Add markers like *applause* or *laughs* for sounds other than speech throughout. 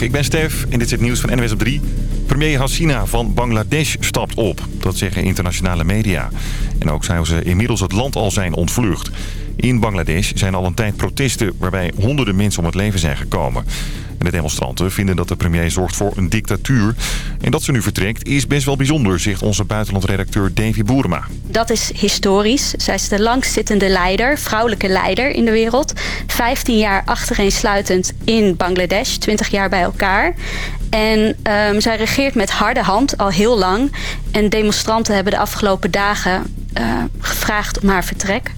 Ik ben Stef en dit is het nieuws van NWS op 3. Premier Hasina van Bangladesh stapt op. Dat zeggen internationale media. En ook zou ze inmiddels het land al zijn ontvlucht. In Bangladesh zijn al een tijd protesten waarbij honderden mensen om het leven zijn gekomen. De demonstranten vinden dat de premier zorgt voor een dictatuur. En dat ze nu vertrekt is best wel bijzonder, zegt onze buitenlandredacteur Davy Boerma. Dat is historisch. Zij is de langstzittende leider, vrouwelijke leider in de wereld. 15 jaar achtereensluitend in Bangladesh, 20 jaar bij elkaar. En um, zij regeert met harde hand al heel lang. En demonstranten hebben de afgelopen dagen uh, gevraagd om haar vertrek.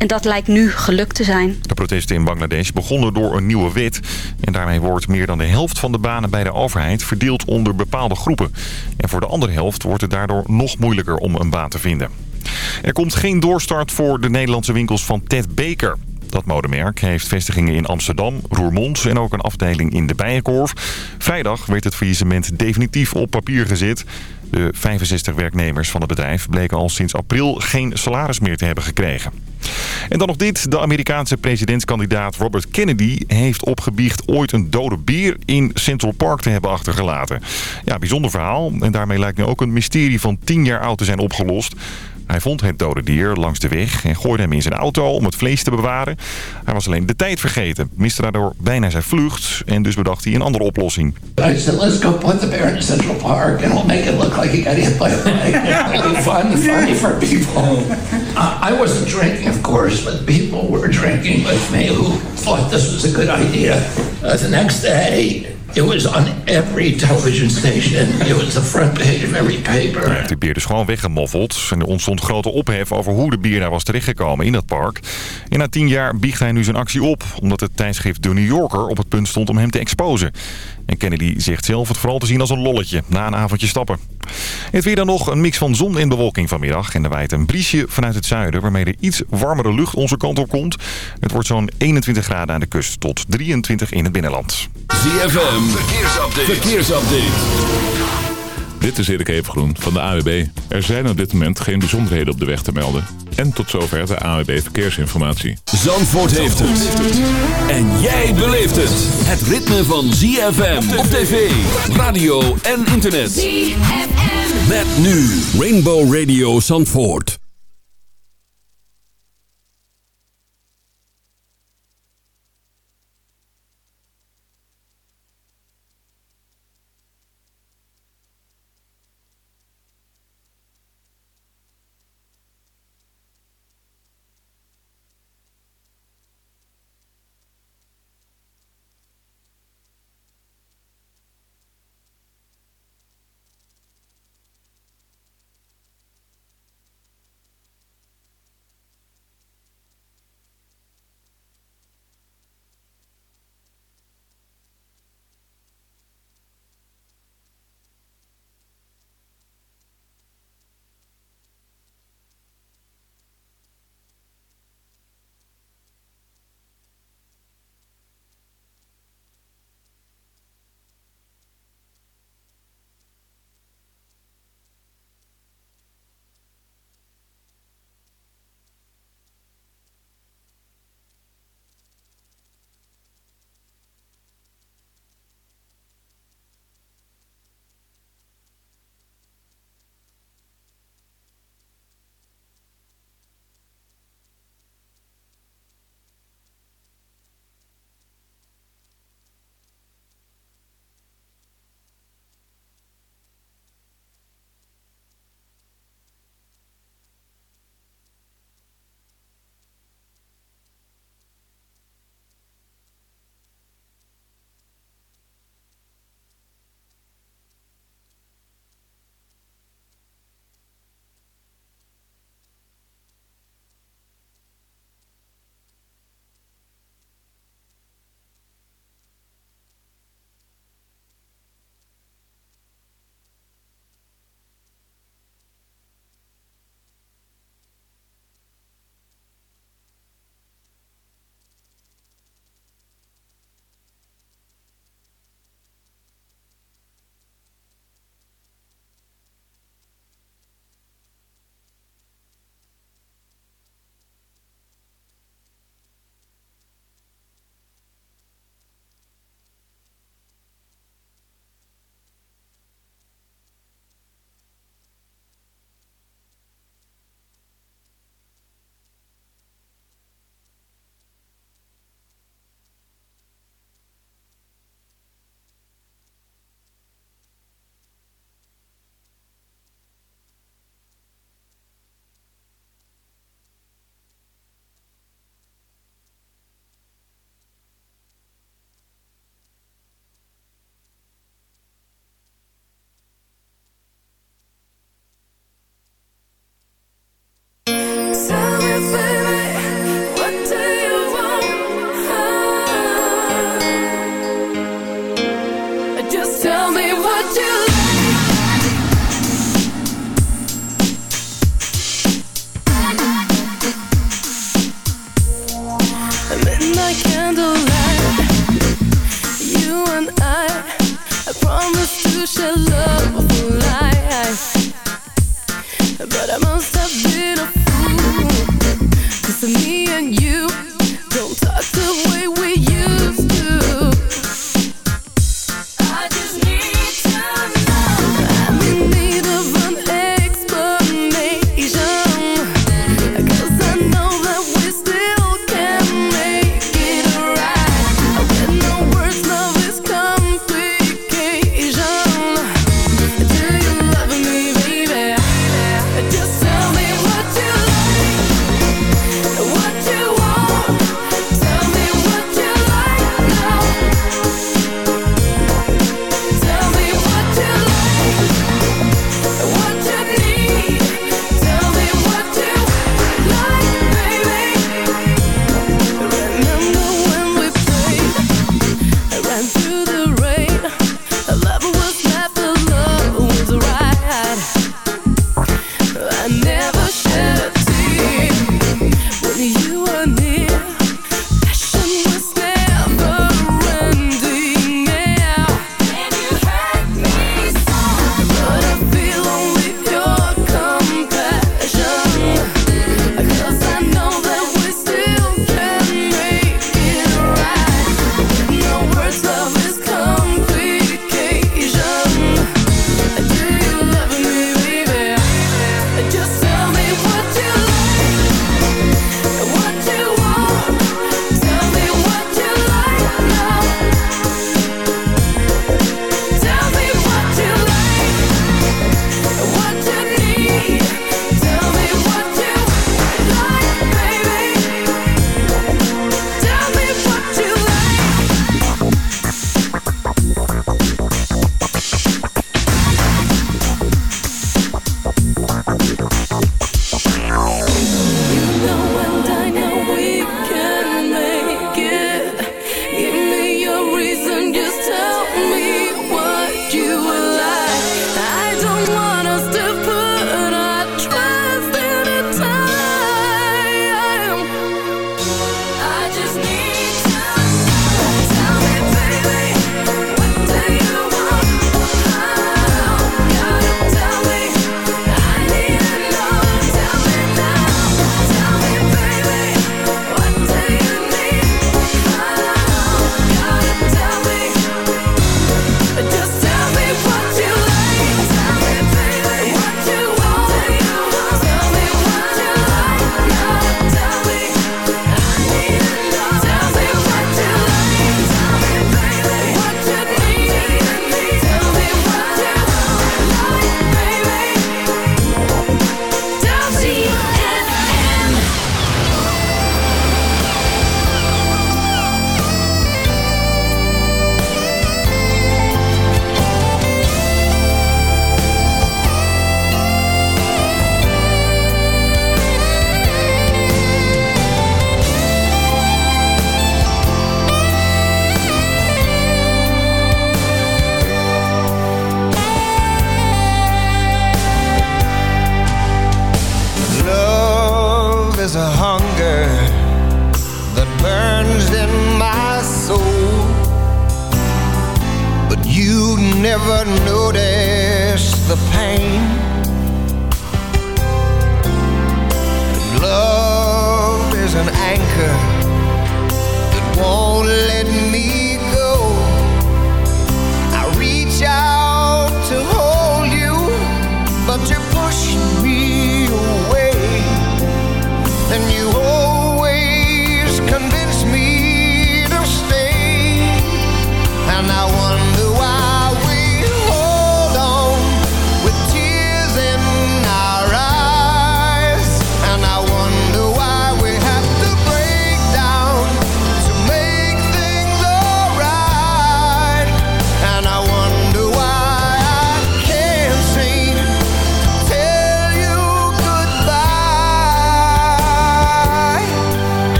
En dat lijkt nu gelukt te zijn. De protesten in Bangladesh begonnen door een nieuwe wet. En daarmee wordt meer dan de helft van de banen bij de overheid verdeeld onder bepaalde groepen. En voor de andere helft wordt het daardoor nog moeilijker om een baan te vinden. Er komt geen doorstart voor de Nederlandse winkels van Ted Baker. Dat modemerk heeft vestigingen in Amsterdam, Roermond en ook een afdeling in de Bijenkorf. Vrijdag werd het faillissement definitief op papier gezet. De 65 werknemers van het bedrijf bleken al sinds april geen salaris meer te hebben gekregen. En dan nog dit. De Amerikaanse presidentskandidaat Robert Kennedy heeft opgebiecht ooit een dode beer in Central Park te hebben achtergelaten. Ja, bijzonder verhaal. En daarmee lijkt nu ook een mysterie van 10 jaar oud te zijn opgelost. Hij vond het dode dier langs de weg en gooide hem in zijn auto om het vlees te bewaren. Hij was alleen de tijd vergeten, miste daardoor bijna zijn vlucht en dus bedacht hij een andere oplossing. I said, let's go put the bear in Central Park and we'll make it look like he got hit by a bike. *laughs* It'll be fun, funny for people. *laughs* Uh, I wasn't drinking, of course, but people were drinking with me who thought this was a good idea. Uh, the next day, It was on every television station. It was the front page of every paper. De beer dus gewoon weggemoffeld. En er ontstond grote ophef over hoe de bier daar was terechtgekomen in dat park. En na tien jaar biegt hij nu zijn actie op. Omdat het tijdschrift The New Yorker op het punt stond om hem te exposen. En Kennedy zegt zelf het vooral te zien als een lolletje na een avondje stappen. Het weer dan nog een mix van zon en bewolking vanmiddag. En er waait een briesje vanuit het zuiden waarmee er iets warmere lucht onze kant op komt. Het wordt zo'n 21 graden aan de kust tot 23 in het binnenland. ZFM, verkeersupdate. verkeersupdate. Dit is Erik Evengroen van de AWB. Er zijn op dit moment geen bijzonderheden op de weg te melden. En tot zover de AWB Verkeersinformatie. Zandvoort heeft het. En jij beleeft het. Het ritme van ZFM op tv, radio en internet. ZFM. Met nu Rainbow Radio Zandvoort.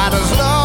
why does love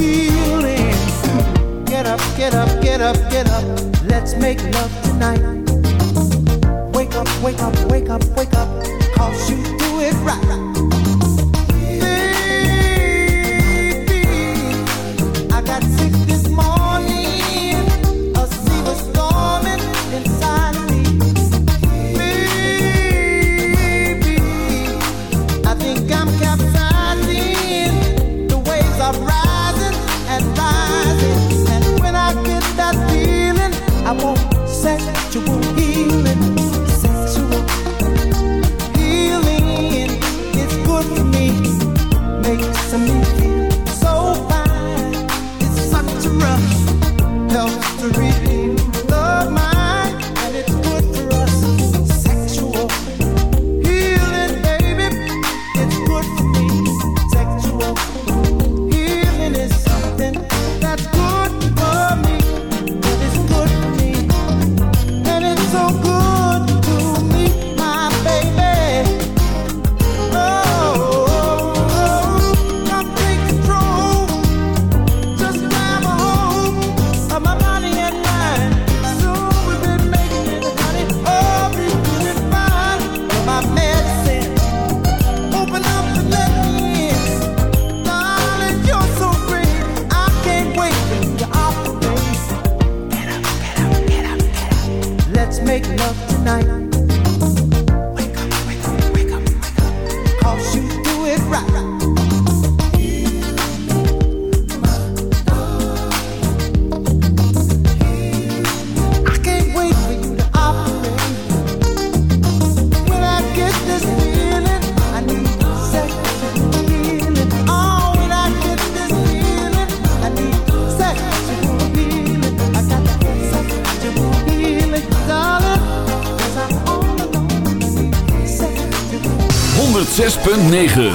feelings. Get up, get up, get up, get up. Let's make love tonight. Wake up, wake up, wake up, wake up. Cause you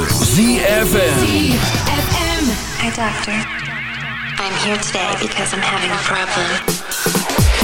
ZFM. Hi, doctor. I'm here today because I'm having a problem.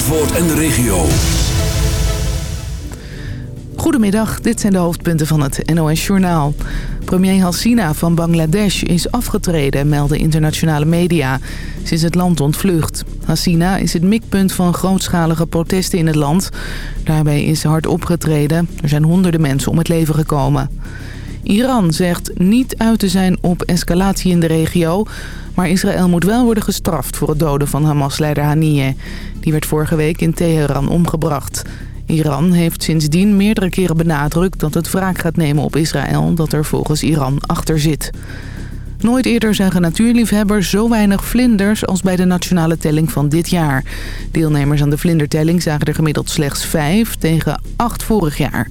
Zandvoort en de regio. Goedemiddag, dit zijn de hoofdpunten van het NOS-journaal. Premier Hasina van Bangladesh is afgetreden, melden internationale media. Ze is het land ontvlucht. Hasina is het mikpunt van grootschalige protesten in het land. Daarbij is hard opgetreden. Er zijn honderden mensen om het leven gekomen. Iran zegt niet uit te zijn op escalatie in de regio... maar Israël moet wel worden gestraft voor het doden van Hamas-leider Haniyeh. Die werd vorige week in Teheran omgebracht. Iran heeft sindsdien meerdere keren benadrukt dat het wraak gaat nemen op Israël... dat er volgens Iran achter zit. Nooit eerder zagen natuurliefhebbers zo weinig vlinders als bij de nationale telling van dit jaar. Deelnemers aan de vlindertelling zagen er gemiddeld slechts vijf tegen acht vorig jaar.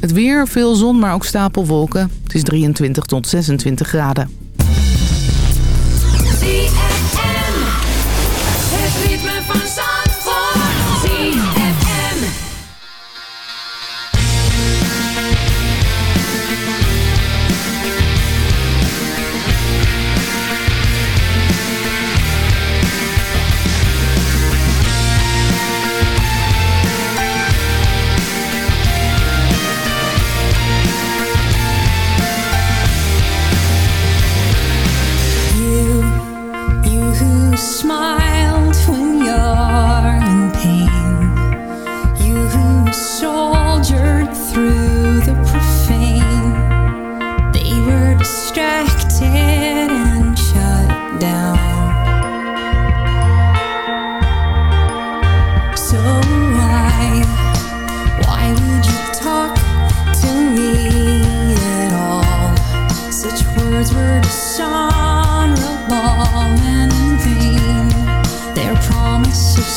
Het weer, veel zon, maar ook stapelwolken. Het is 23 tot 26 graden.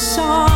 song.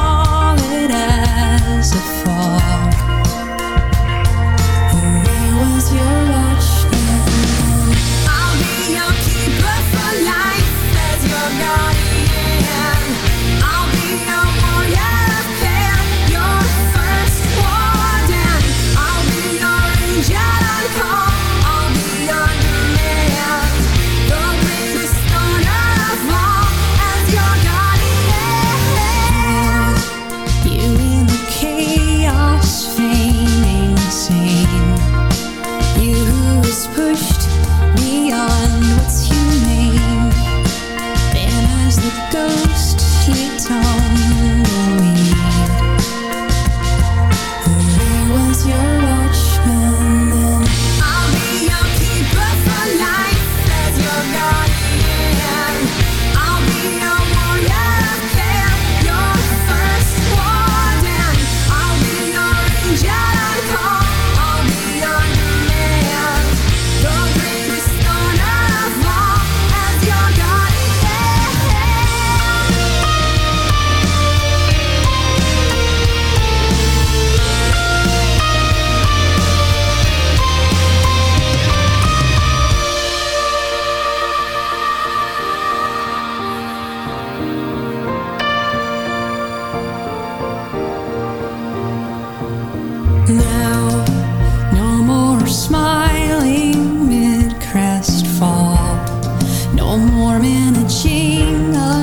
in a jingle.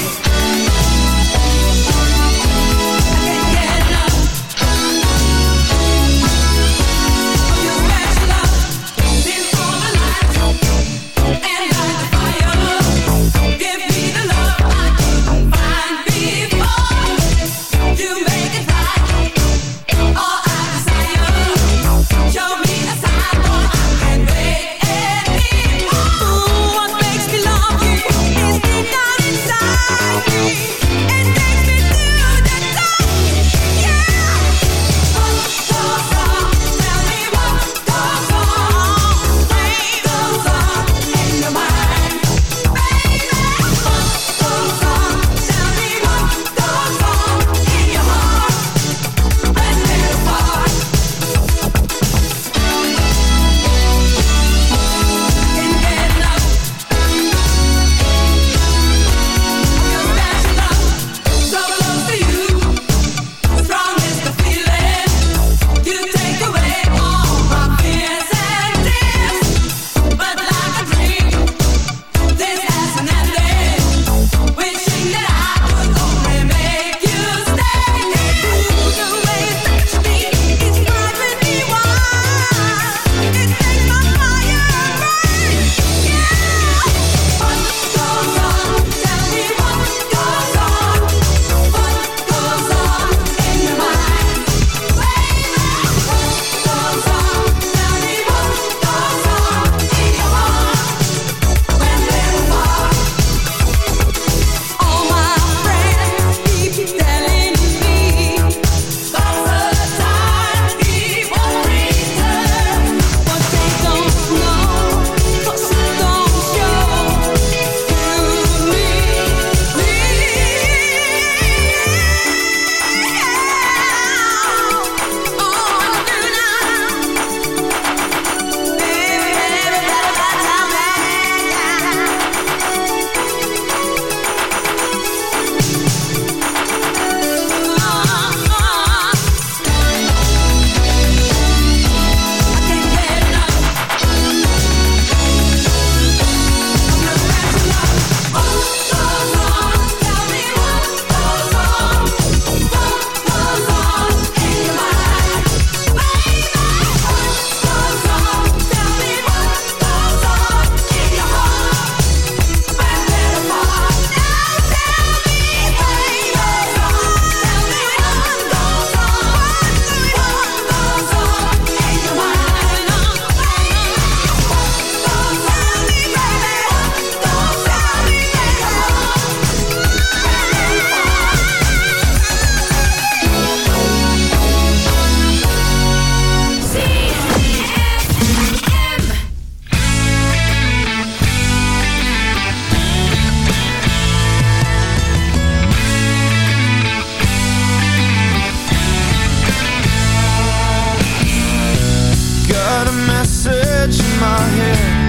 Justify myself, but I'm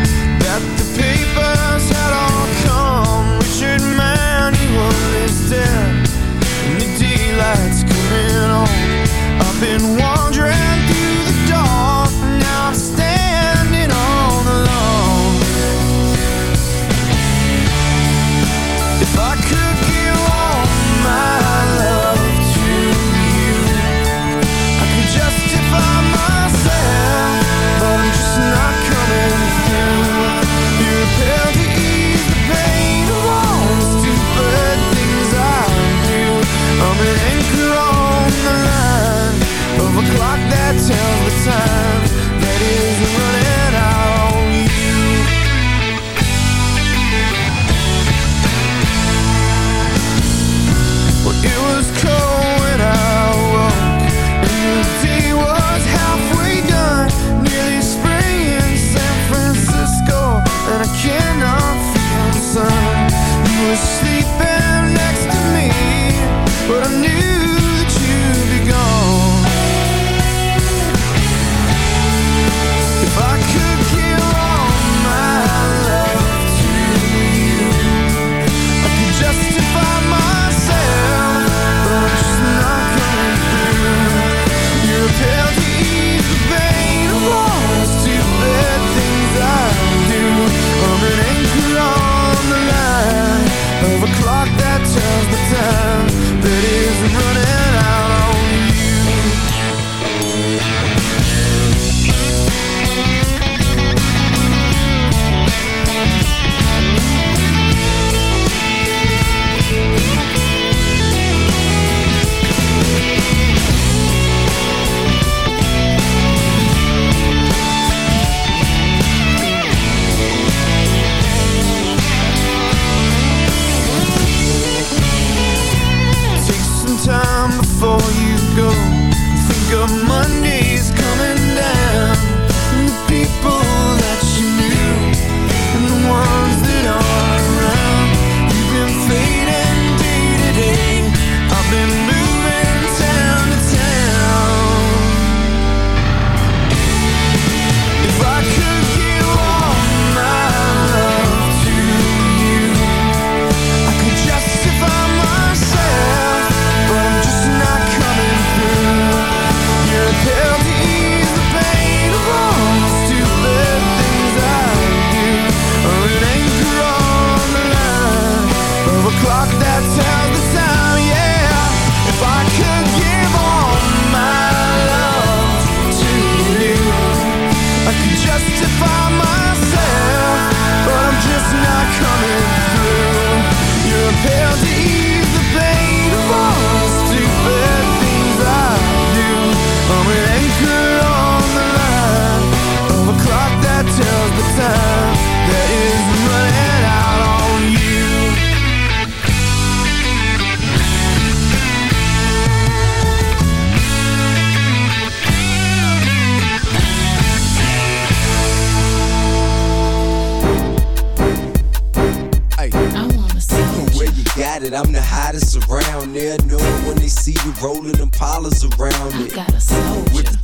just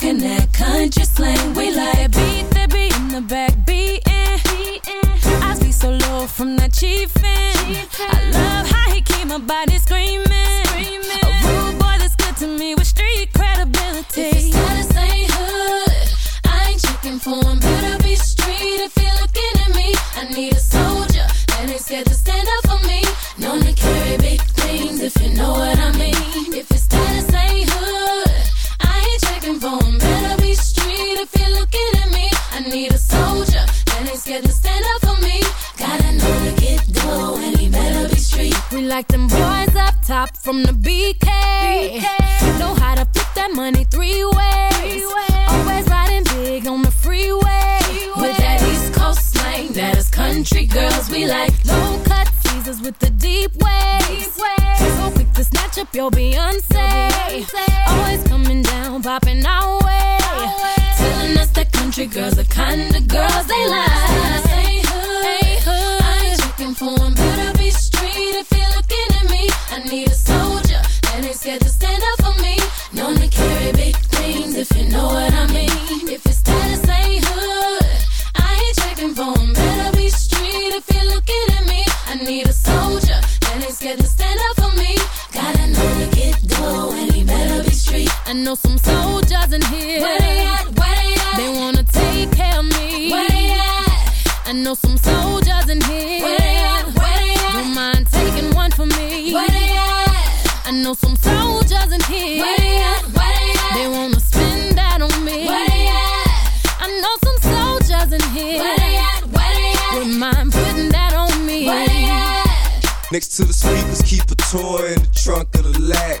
Talking that country slang. We like beat that be in the back beating. I be so low from that chiefin'. I love how he keep my body screaming, screaming. A rude boy that's good to me with street credibility. If status ain't hood, I ain't checking for him. Better be street if you're looking at me. I need a soldier that ain't scared to stand up for me. Known to carry big things if you know what I mean. Like them boys up top from the BK. Know how to flip that money three ways. Always riding big on the freeway. With that East Coast slang, that is country girls we like. Low cut teasers with the deep waves. So quick to snatch up your Beyonce. Always coming down, popping our way. Telling us that country girls the kind of girls they like. Ain't hood, Ain't hood. I ain't checking for 'em. Better be if you know what I mean. If his status ain't hood, I ain't checking for 'em. Better be street if you're looking at me. I need a soldier that ain't scared to stand up for me. Gotta know to get dough and he better be street. I know some soldiers in here. Where they at? Where they at? They wanna take care of me. Where they at? I know some soldiers in here. Where they at? Where they at? Don't mind taking one for me. Where they at? I know some soldiers in here. Where they at? Mind putting that on me. Where they at? Next to the speakers, keep a toy in the trunk of the lag.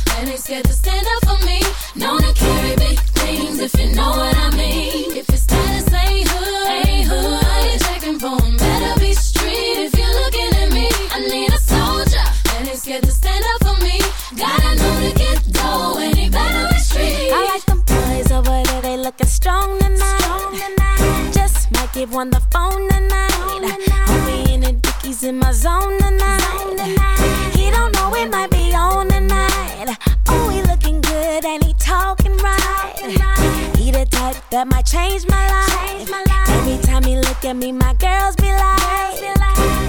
that ain't scared to stand up for me. Known to carry big things if you know what I mean. If his status ain't hood, ain't hood, I ain't checking for him. Better be street if you're looking at me. I need a soldier that ain't scared to stand up for me. Gotta know to get dough and he better be street. I like them boys over there, they looking strong tonight. Just might give one the phone tonight. Homie in the dickies in my zone tonight. He don't know it might that might change my life. Every time he look at me, my girls be like,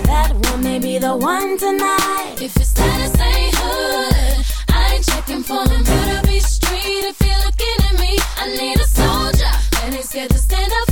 that one may be the one tonight. If his status ain't hood, I ain't checking for him. Better be street if you're looking at me. I need a soldier that ain't scared to stand up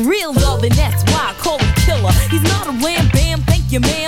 real love, and that's why I call him killer. He's not a wham bam, thank you, ma'am.